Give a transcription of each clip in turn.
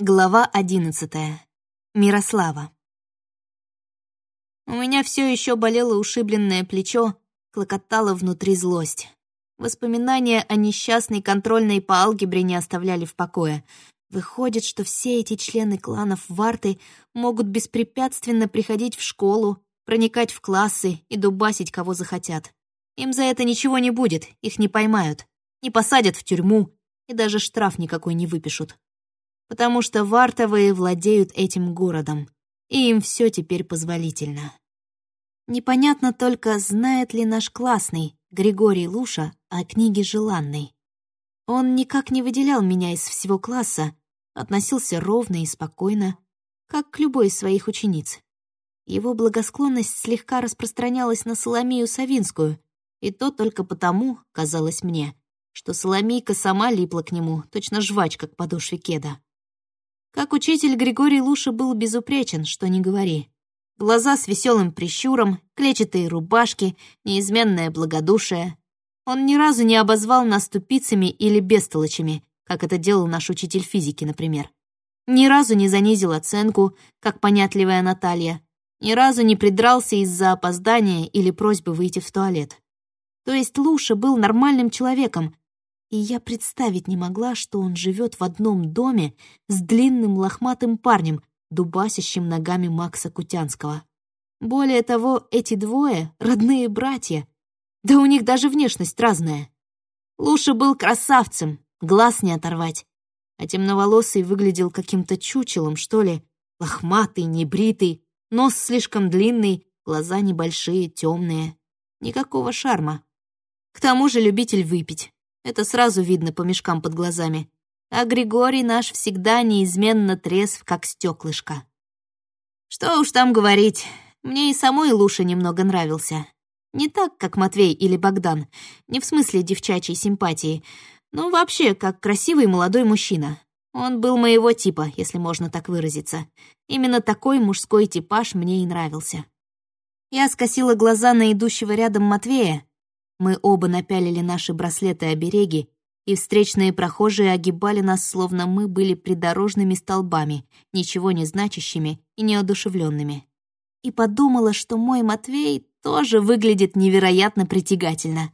Глава одиннадцатая. Мирослава. У меня все еще болело ушибленное плечо, клокотала внутри злость. Воспоминания о несчастной контрольной по алгебре не оставляли в покое. Выходит, что все эти члены кланов Варты могут беспрепятственно приходить в школу, проникать в классы и дубасить кого захотят. Им за это ничего не будет, их не поймают, не посадят в тюрьму и даже штраф никакой не выпишут потому что вартовые владеют этим городом, и им все теперь позволительно. Непонятно только, знает ли наш классный, Григорий Луша, о книге «Желанной». Он никак не выделял меня из всего класса, относился ровно и спокойно, как к любой из своих учениц. Его благосклонность слегка распространялась на Соломею Савинскую, и то только потому, казалось мне, что Соломейка сама липла к нему, точно жвачка к подошве кеда. Как учитель Григорий Луша был безупречен, что не говори. Глаза с веселым прищуром, клетчатые рубашки, неизменное благодушие. Он ни разу не обозвал нас тупицами или бестолочами, как это делал наш учитель физики, например. Ни разу не занизил оценку, как понятливая Наталья. Ни разу не придрался из-за опоздания или просьбы выйти в туалет. То есть Луша был нормальным человеком, и я представить не могла, что он живет в одном доме с длинным лохматым парнем, дубасящим ногами Макса Кутянского. Более того, эти двое — родные братья. Да у них даже внешность разная. Луша был красавцем, глаз не оторвать. А темноволосый выглядел каким-то чучелом, что ли. Лохматый, небритый, нос слишком длинный, глаза небольшие, темные. Никакого шарма. К тому же любитель выпить. Это сразу видно по мешкам под глазами. А Григорий наш всегда неизменно трезв, как стеклышко. Что уж там говорить, мне и самой Луша немного нравился. Не так, как Матвей или Богдан, не в смысле девчачьей симпатии, но вообще как красивый молодой мужчина. Он был моего типа, если можно так выразиться. Именно такой мужской типаж мне и нравился. Я скосила глаза на идущего рядом Матвея, мы оба напялили наши браслеты-обереги, и встречные прохожие огибали нас, словно мы были придорожными столбами, ничего не значащими и неодушевленными. И подумала, что мой Матвей тоже выглядит невероятно притягательно.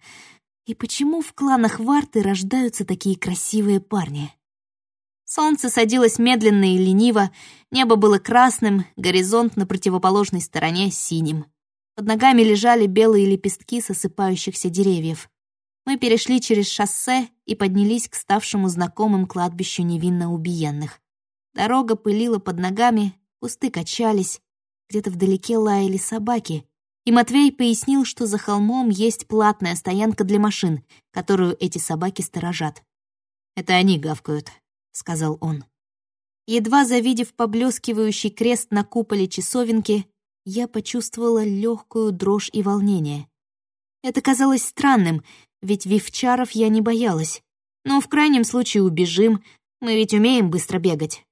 И почему в кланах Варты рождаются такие красивые парни? Солнце садилось медленно и лениво, небо было красным, горизонт на противоположной стороне — синим. Под ногами лежали белые лепестки сосыпающихся деревьев. Мы перешли через шоссе и поднялись к ставшему знакомым кладбищу невинно убиенных. Дорога пылила под ногами, кусты качались, где-то вдалеке лаяли собаки, и Матвей пояснил, что за холмом есть платная стоянка для машин, которую эти собаки сторожат. «Это они гавкают», — сказал он. Едва завидев поблескивающий крест на куполе часовенки, я почувствовала легкую дрожь и волнение. Это казалось странным, ведь вивчаров я не боялась. Но в крайнем случае убежим, мы ведь умеем быстро бегать.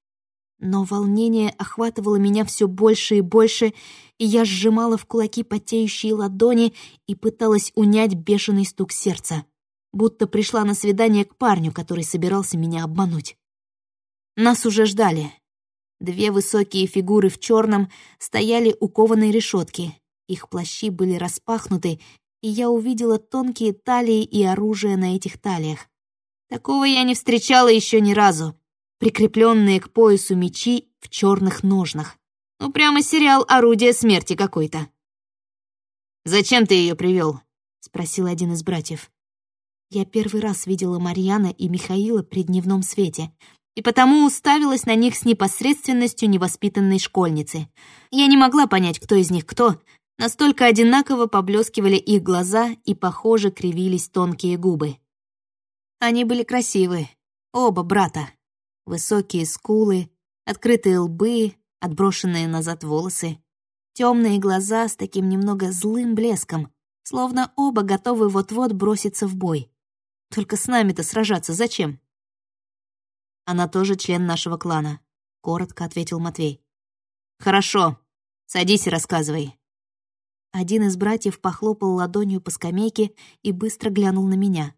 Но волнение охватывало меня все больше и больше, и я сжимала в кулаки потеющие ладони и пыталась унять бешеный стук сердца, будто пришла на свидание к парню, который собирался меня обмануть. Нас уже ждали. Две высокие фигуры в черном стояли у кованой решетки. Их плащи были распахнуты, и я увидела тонкие талии и оружие на этих талиях. Такого я не встречала еще ни разу. Прикрепленные к поясу мечи в черных ножнах. Ну, прямо сериал «Орудие смерти» какой-то. «Зачем ты ее привел?» — спросил один из братьев. Я первый раз видела Марьяна и Михаила при дневном свете, и потому уставилась на них с непосредственностью невоспитанной школьницы. Я не могла понять, кто из них кто, настолько одинаково поблескивали их глаза и, похоже, кривились тонкие губы. Они были красивы, оба брата. Высокие скулы, открытые лбы, отброшенные назад волосы, темные глаза с таким немного злым блеском, словно оба готовы вот-вот броситься в бой. Только с нами-то сражаться зачем? Она тоже член нашего клана», — коротко ответил Матвей. «Хорошо. Садись и рассказывай». Один из братьев похлопал ладонью по скамейке и быстро глянул на меня.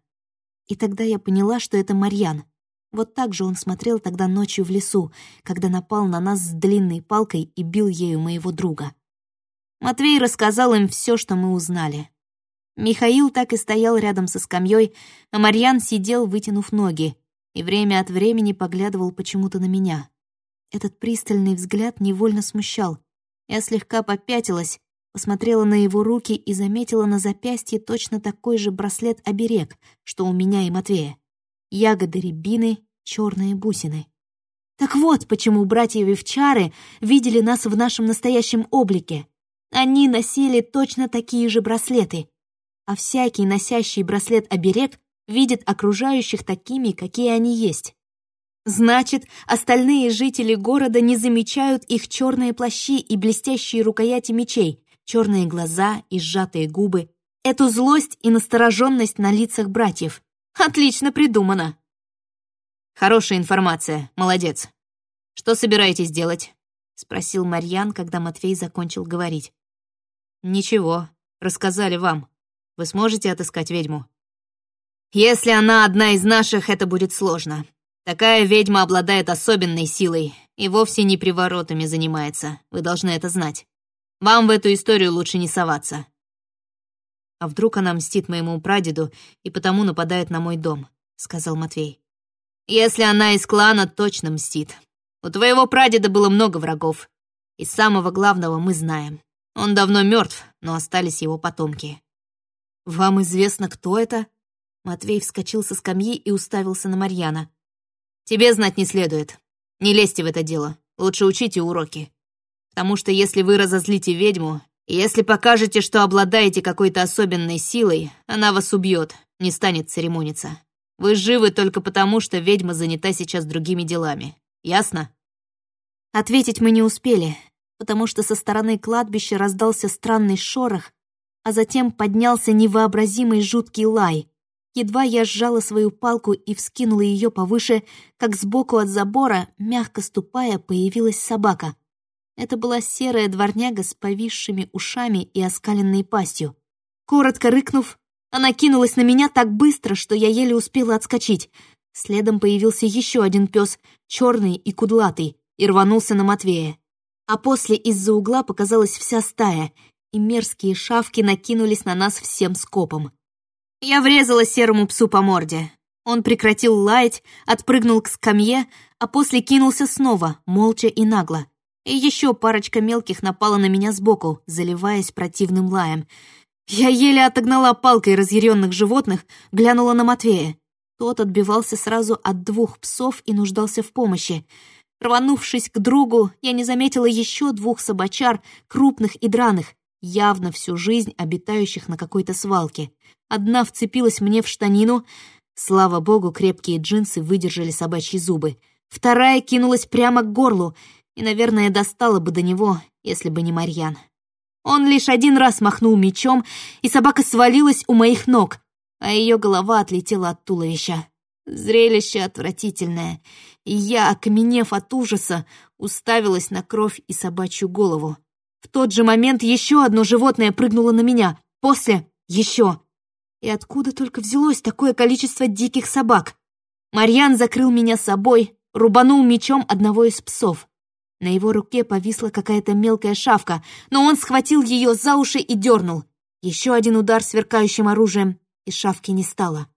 И тогда я поняла, что это Марьян. Вот так же он смотрел тогда ночью в лесу, когда напал на нас с длинной палкой и бил ею моего друга. Матвей рассказал им все, что мы узнали. Михаил так и стоял рядом со скамьей, а Марьян сидел, вытянув ноги, и время от времени поглядывал почему-то на меня. Этот пристальный взгляд невольно смущал. Я слегка попятилась, посмотрела на его руки и заметила на запястье точно такой же браслет-оберег, что у меня и Матвея. Ягоды рябины, черные бусины. Так вот, почему братья Вивчары видели нас в нашем настоящем облике. Они носили точно такие же браслеты, а всякий, носящий браслет-оберег, видит окружающих такими, какие они есть. Значит, остальные жители города не замечают их черные плащи и блестящие рукояти мечей, черные глаза и сжатые губы, эту злость и настороженность на лицах братьев. Отлично придумано. Хорошая информация, молодец. Что собираетесь делать? Спросил Марьян, когда Матвей закончил говорить. Ничего, рассказали вам. Вы сможете отыскать ведьму? Если она одна из наших, это будет сложно. Такая ведьма обладает особенной силой и вовсе не приворотами занимается. Вы должны это знать. Вам в эту историю лучше не соваться. А вдруг она мстит моему прадеду и потому нападает на мой дом, сказал Матвей. Если она из клана, точно мстит. У твоего прадеда было много врагов. И самого главного мы знаем. Он давно мертв, но остались его потомки. «Вам известно, кто это?» Матвей вскочил со скамьи и уставился на Марьяна. «Тебе знать не следует. Не лезьте в это дело. Лучше учите уроки. Потому что если вы разозлите ведьму, если покажете, что обладаете какой-то особенной силой, она вас убьет, не станет церемониться. Вы живы только потому, что ведьма занята сейчас другими делами. Ясно?» Ответить мы не успели, потому что со стороны кладбища раздался странный шорох, а затем поднялся невообразимый жуткий лай. Едва я сжала свою палку и вскинула ее повыше, как сбоку от забора, мягко ступая, появилась собака. Это была серая дворняга с повисшими ушами и оскаленной пастью. Коротко рыкнув, она кинулась на меня так быстро, что я еле успела отскочить. Следом появился еще один пес, черный и кудлатый, и рванулся на Матвея. А после из-за угла показалась вся стая, и мерзкие шавки накинулись на нас всем скопом. Я врезала серому псу по морде. Он прекратил лаять, отпрыгнул к скамье, а после кинулся снова, молча и нагло. И еще парочка мелких напала на меня сбоку, заливаясь противным лаем. Я еле отогнала палкой разъяренных животных, глянула на Матвея. Тот отбивался сразу от двух псов и нуждался в помощи. Рванувшись к другу, я не заметила еще двух собачар, крупных и драных, явно всю жизнь обитающих на какой-то свалке. Одна вцепилась мне в штанину. Слава богу, крепкие джинсы выдержали собачьи зубы. Вторая кинулась прямо к горлу и, наверное, достала бы до него, если бы не Марьян. Он лишь один раз махнул мечом, и собака свалилась у моих ног, а ее голова отлетела от туловища. Зрелище отвратительное, и я, окаменев от ужаса, уставилась на кровь и собачью голову. В тот же момент еще одно животное прыгнуло на меня. После — еще. И откуда только взялось такое количество диких собак? Марьян закрыл меня собой, рубанул мечом одного из псов. На его руке повисла какая-то мелкая шавка, но он схватил ее за уши и дернул. Еще один удар сверкающим оружием, и шавки не стало.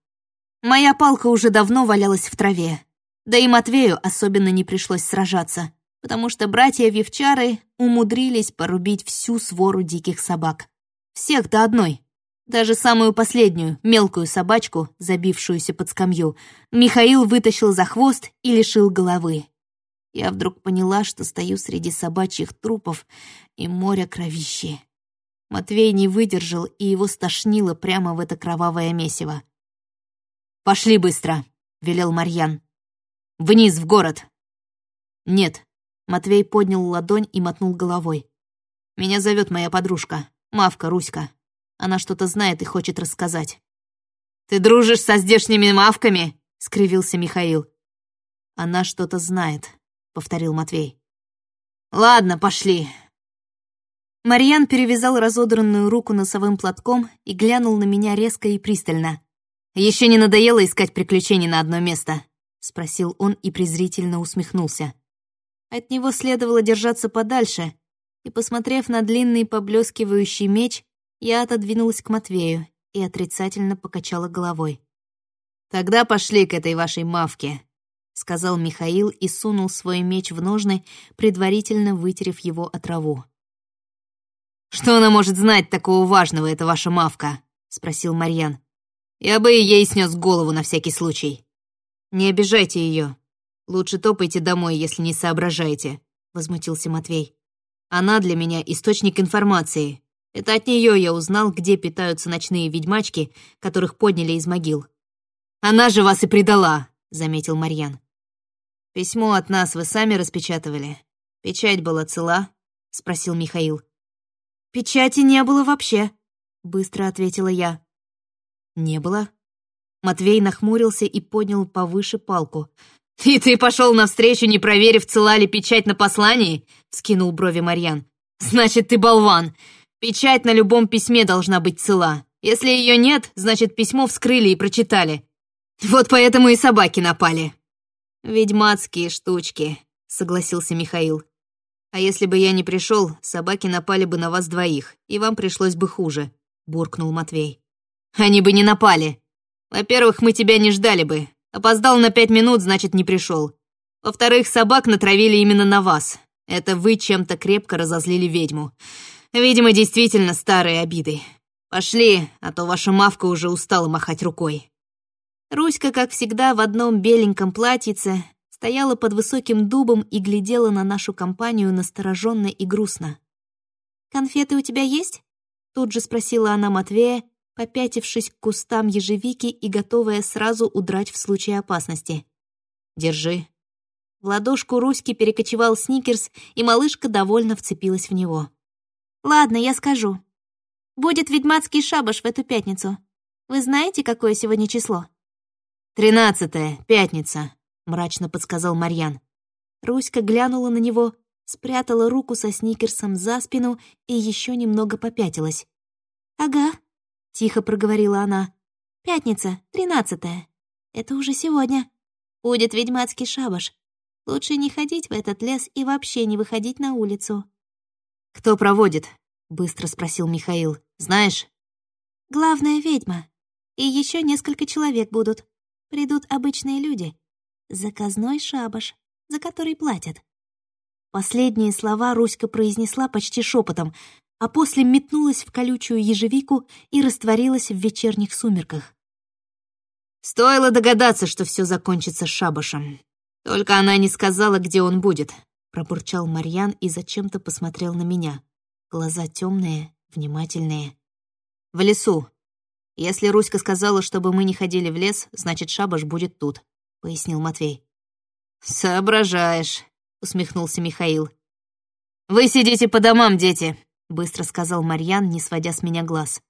Моя палка уже давно валялась в траве. Да и Матвею особенно не пришлось сражаться потому что братья Вивчары умудрились порубить всю свору диких собак. Всех до одной. Даже самую последнюю, мелкую собачку, забившуюся под скамью, Михаил вытащил за хвост и лишил головы. Я вдруг поняла, что стою среди собачьих трупов и моря кровищи. Матвей не выдержал, и его стошнило прямо в это кровавое месиво. «Пошли быстро», — велел Марьян. «Вниз, в город». «Нет, Матвей поднял ладонь и мотнул головой. «Меня зовет моя подружка, Мавка Руська. Она что-то знает и хочет рассказать». «Ты дружишь со здешними мавками?» — скривился Михаил. «Она что-то знает», — повторил Матвей. «Ладно, пошли». Марьян перевязал разодранную руку носовым платком и глянул на меня резко и пристально. «Еще не надоело искать приключений на одно место?» — спросил он и презрительно усмехнулся. От него следовало держаться подальше, и, посмотрев на длинный поблескивающий меч, я отодвинулась к Матвею и отрицательно покачала головой. «Тогда пошли к этой вашей мавке», — сказал Михаил и сунул свой меч в ножны, предварительно вытерев его от траву. «Что она может знать такого важного, эта ваша мавка?» — спросил Марьян. «Я бы ей снес голову на всякий случай». «Не обижайте ее. Лучше топайте домой, если не соображаете», — возмутился Матвей. «Она для меня источник информации. Это от нее я узнал, где питаются ночные ведьмачки, которых подняли из могил». «Она же вас и предала», — заметил Марьян. «Письмо от нас вы сами распечатывали. Печать была цела?» — спросил Михаил. «Печати не было вообще», — быстро ответила я. «Не было?» Матвей нахмурился и поднял повыше палку. «И ты пошел навстречу, не проверив, цела ли печать на послании?» — скинул брови Марьян. «Значит, ты болван! Печать на любом письме должна быть цела. Если ее нет, значит, письмо вскрыли и прочитали. Вот поэтому и собаки напали». «Ведьмацкие штучки», — согласился Михаил. «А если бы я не пришел, собаки напали бы на вас двоих, и вам пришлось бы хуже», — буркнул Матвей. «Они бы не напали. Во-первых, мы тебя не ждали бы. Опоздал на пять минут, значит, не пришел. Во-вторых, собак натравили именно на вас. Это вы чем-то крепко разозлили ведьму. Видимо, действительно старые обиды. Пошли, а то ваша мавка уже устала махать рукой». Руська, как всегда, в одном беленьком платьице, стояла под высоким дубом и глядела на нашу компанию настороженно и грустно. «Конфеты у тебя есть?» Тут же спросила она Матвея, попятившись к кустам ежевики и готовая сразу удрать в случае опасности. «Держи». В ладошку Руськи перекочевал сникерс, и малышка довольно вцепилась в него. «Ладно, я скажу. Будет ведьмацкий шабаш в эту пятницу. Вы знаете, какое сегодня число?» «Тринадцатое, пятница», — мрачно подсказал Марьян. Руська глянула на него, спрятала руку со сникерсом за спину и еще немного попятилась. «Ага», — тихо проговорила она. «Пятница, тринадцатое. Это уже сегодня. Будет ведьмацкий шабаш. Лучше не ходить в этот лес и вообще не выходить на улицу». «Кто проводит?» — быстро спросил Михаил. «Знаешь?» «Главная ведьма. И еще несколько человек будут придут обычные люди. Заказной шабаш, за который платят. Последние слова Руська произнесла почти шепотом, а после метнулась в колючую ежевику и растворилась в вечерних сумерках. Стоило догадаться, что все закончится шабашем. Только она не сказала, где он будет, пробурчал Марьян и зачем-то посмотрел на меня. Глаза темные, внимательные. В лесу, «Если Руська сказала, чтобы мы не ходили в лес, значит, шабаш будет тут», — пояснил Матвей. «Соображаешь», — усмехнулся Михаил. «Вы сидите по домам, дети», — быстро сказал Марьян, не сводя с меня глаз.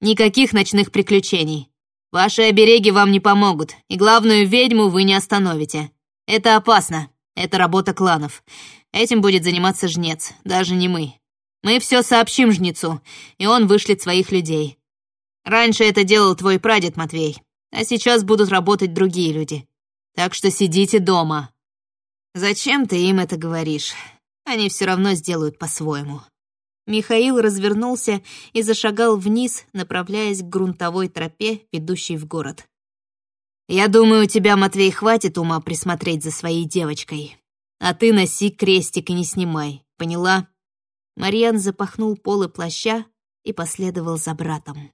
«Никаких ночных приключений. Ваши обереги вам не помогут, и главную ведьму вы не остановите. Это опасно. Это работа кланов. Этим будет заниматься жнец, даже не мы. Мы все сообщим жнецу, и он вышлет своих людей. Раньше это делал твой прадед Матвей, а сейчас будут работать другие люди. Так что сидите дома. Зачем ты им это говоришь? Они все равно сделают по-своему. Михаил развернулся и зашагал вниз, направляясь к грунтовой тропе, ведущей в город. «Я думаю, у тебя, Матвей, хватит ума присмотреть за своей девочкой. А ты носи крестик и не снимай, поняла?» Марьян запахнул полы плаща и последовал за братом.